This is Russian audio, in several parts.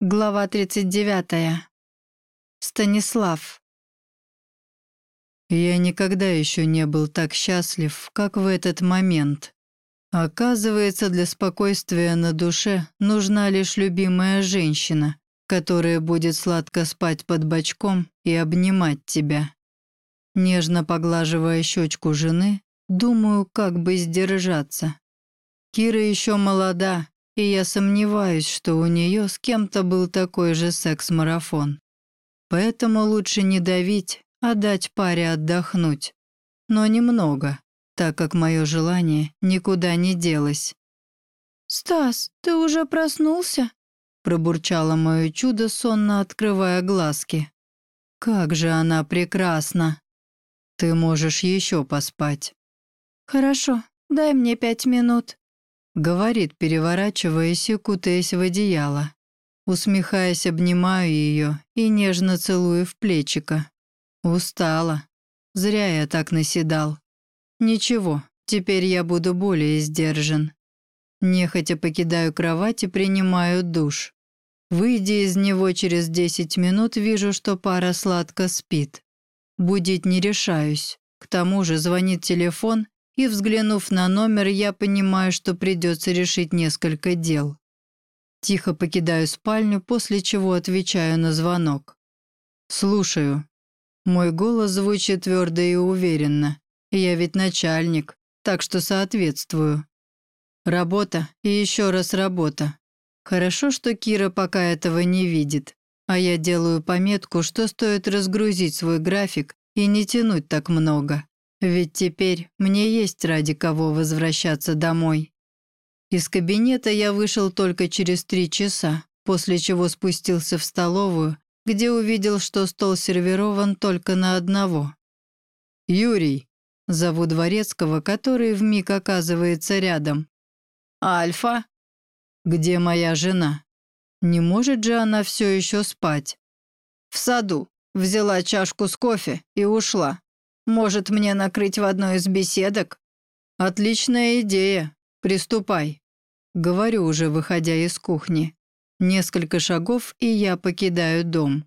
Глава 39. Станислав. Я никогда еще не был так счастлив, как в этот момент. Оказывается, для спокойствия на душе нужна лишь любимая женщина, которая будет сладко спать под бочком и обнимать тебя. Нежно поглаживая щечку жены, думаю, как бы сдержаться. Кира еще молода, и я сомневаюсь, что у нее с кем-то был такой же секс-марафон. Поэтому лучше не давить, а дать паре отдохнуть. Но немного, так как мое желание никуда не делось. «Стас, ты уже проснулся?» пробурчало мое чудо, сонно открывая глазки. «Как же она прекрасна! Ты можешь еще поспать». «Хорошо, дай мне пять минут». Говорит, переворачиваясь и кутаясь в одеяло. Усмехаясь, обнимаю ее и нежно целую в плечико. Устала. Зря я так наседал. Ничего, теперь я буду более сдержан. Нехотя покидаю кровать и принимаю душ. Выйдя из него через 10 минут, вижу, что пара сладко спит. Будить не решаюсь. К тому же звонит телефон, и, взглянув на номер, я понимаю, что придется решить несколько дел. Тихо покидаю спальню, после чего отвечаю на звонок. «Слушаю». Мой голос звучит твердо и уверенно. Я ведь начальник, так что соответствую. Работа и еще раз работа. Хорошо, что Кира пока этого не видит, а я делаю пометку, что стоит разгрузить свой график и не тянуть так много. Ведь теперь мне есть ради кого возвращаться домой. Из кабинета я вышел только через три часа, после чего спустился в столовую, где увидел, что стол сервирован только на одного. «Юрий», — зову Дворецкого, который вмиг оказывается рядом. «Альфа?» «Где моя жена? Не может же она все еще спать?» «В саду. Взяла чашку с кофе и ушла. Может, мне накрыть в одной из беседок? Отличная идея. Приступай. Говорю уже, выходя из кухни. Несколько шагов, и я покидаю дом.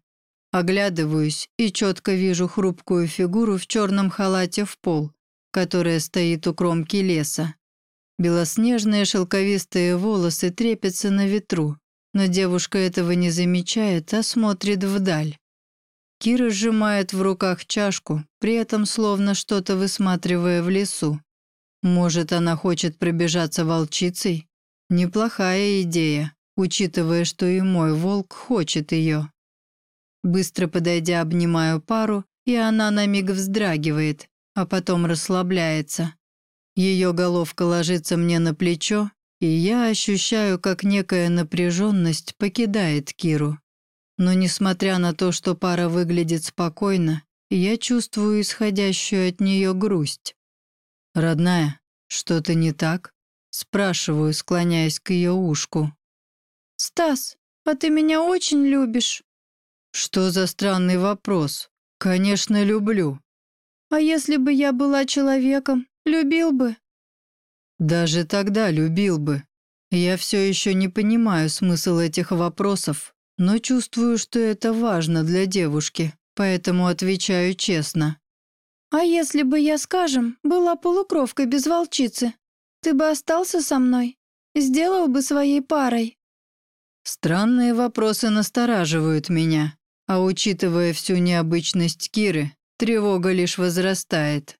Оглядываюсь и четко вижу хрупкую фигуру в черном халате в пол, которая стоит у кромки леса. Белоснежные шелковистые волосы трепятся на ветру, но девушка этого не замечает, а смотрит вдаль. Кира сжимает в руках чашку, при этом словно что-то высматривая в лесу. Может, она хочет пробежаться волчицей? Неплохая идея, учитывая, что и мой волк хочет ее. Быстро подойдя, обнимаю пару, и она на миг вздрагивает, а потом расслабляется. Ее головка ложится мне на плечо, и я ощущаю, как некая напряженность покидает Киру. Но несмотря на то, что пара выглядит спокойно, я чувствую исходящую от нее грусть. «Родная, что-то не так?» Спрашиваю, склоняясь к ее ушку. «Стас, а ты меня очень любишь?» «Что за странный вопрос? Конечно, люблю». «А если бы я была человеком, любил бы?» «Даже тогда любил бы. Я все еще не понимаю смысл этих вопросов, но чувствую, что это важно для девушки, поэтому отвечаю честно. «А если бы я, скажем, была полукровкой без волчицы, ты бы остался со мной? Сделал бы своей парой?» Странные вопросы настораживают меня, а учитывая всю необычность Киры, тревога лишь возрастает.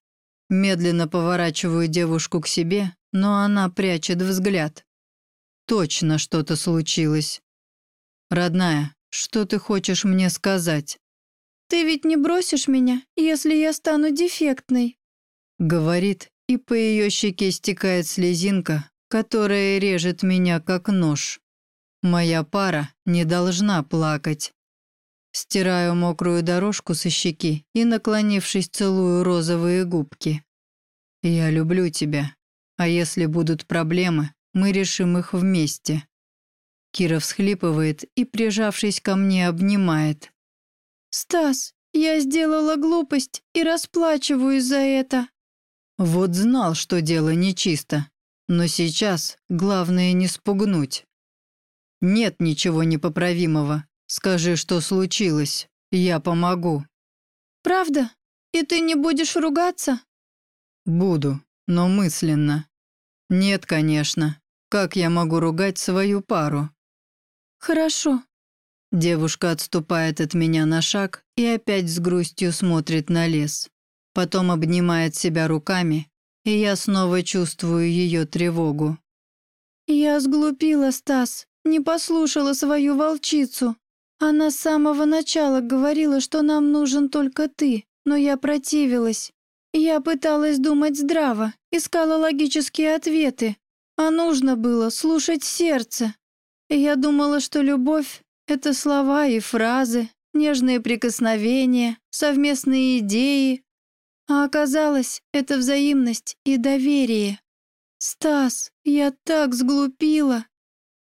Медленно поворачиваю девушку к себе, но она прячет взгляд. Точно что-то случилось. «Родная, что ты хочешь мне сказать?» «Ты ведь не бросишь меня, если я стану дефектной?» Говорит, и по ее щеке стекает слезинка, которая режет меня как нож. Моя пара не должна плакать. Стираю мокрую дорожку со щеки и, наклонившись, целую розовые губки. «Я люблю тебя, а если будут проблемы, мы решим их вместе. Кира всхлипывает и, прижавшись ко мне, обнимает. «Стас, я сделала глупость и расплачиваюсь за это». Вот знал, что дело нечисто. Но сейчас главное не спугнуть. Нет ничего непоправимого. Скажи, что случилось. Я помогу». «Правда? И ты не будешь ругаться?» «Буду, но мысленно. Нет, конечно. Как я могу ругать свою пару?» «Хорошо». Девушка отступает от меня на шаг и опять с грустью смотрит на лес. Потом обнимает себя руками, и я снова чувствую ее тревогу. «Я сглупила, Стас, не послушала свою волчицу. Она с самого начала говорила, что нам нужен только ты, но я противилась. Я пыталась думать здраво, искала логические ответы, а нужно было слушать сердце. Я думала, что любовь — это слова и фразы, нежные прикосновения, совместные идеи. А оказалось, это взаимность и доверие. «Стас, я так сглупила!»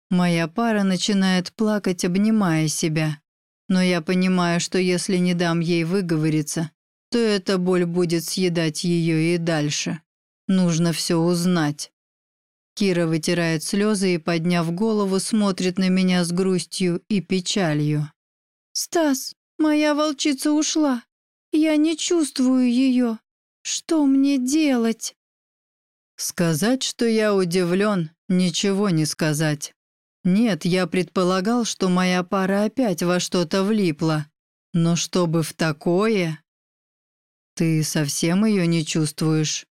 Моя пара начинает плакать, обнимая себя. Но я понимаю, что если не дам ей выговориться, то эта боль будет съедать ее и дальше. Нужно все узнать. Кира вытирает слезы и, подняв голову, смотрит на меня с грустью и печалью. «Стас, моя волчица ушла. Я не чувствую ее. Что мне делать?» Сказать, что я удивлен, ничего не сказать. Нет, я предполагал, что моя пара опять во что-то влипла. Но чтобы в такое... Ты совсем ее не чувствуешь?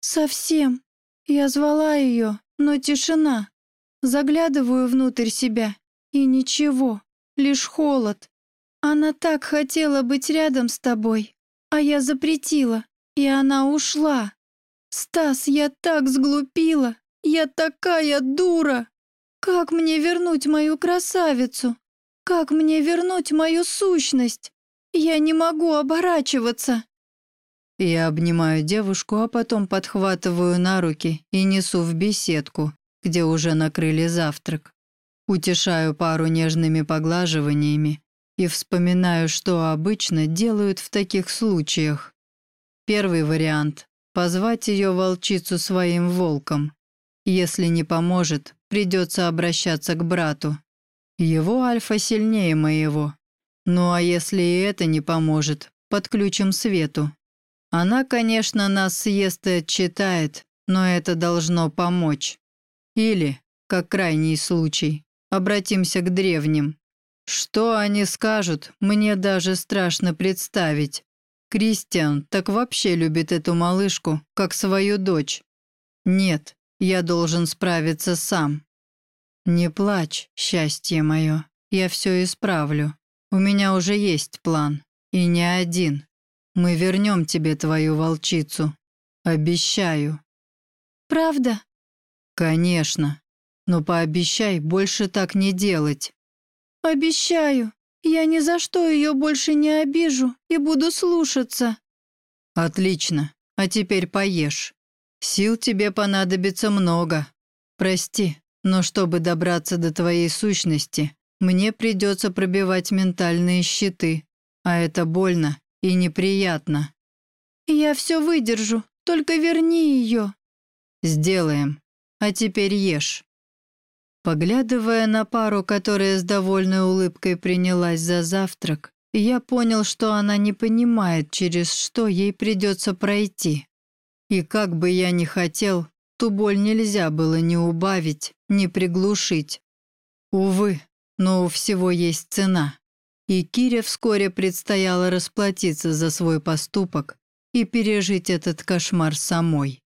Совсем. Я звала ее, но тишина. Заглядываю внутрь себя, и ничего, лишь холод. Она так хотела быть рядом с тобой, а я запретила, и она ушла. Стас, я так сглупила, я такая дура. Как мне вернуть мою красавицу? Как мне вернуть мою сущность? Я не могу оборачиваться. Я обнимаю девушку, а потом подхватываю на руки и несу в беседку, где уже накрыли завтрак. Утешаю пару нежными поглаживаниями и вспоминаю, что обычно делают в таких случаях. Первый вариант – позвать ее волчицу своим волком. Если не поможет, придется обращаться к брату. Его альфа сильнее моего. Ну а если и это не поможет, подключим Свету. Она, конечно, нас съест и отчитает, но это должно помочь. Или, как крайний случай, обратимся к древним. Что они скажут, мне даже страшно представить. Кристиан так вообще любит эту малышку, как свою дочь. Нет, я должен справиться сам. Не плачь, счастье мое, я все исправлю. У меня уже есть план, и не один. Мы вернем тебе твою волчицу. Обещаю». «Правда?» «Конечно. Но пообещай больше так не делать». «Обещаю. Я ни за что ее больше не обижу и буду слушаться». «Отлично. А теперь поешь. Сил тебе понадобится много. Прости, но чтобы добраться до твоей сущности, мне придется пробивать ментальные щиты, а это больно и неприятно. Я все выдержу, только верни ее. Сделаем. А теперь ешь. Поглядывая на пару, которая с довольной улыбкой принялась за завтрак, я понял, что она не понимает, через что ей придется пройти. И как бы я ни хотел, ту боль нельзя было ни убавить, ни приглушить. Увы, но у всего есть цена. И Кире вскоре предстояло расплатиться за свой поступок и пережить этот кошмар самой.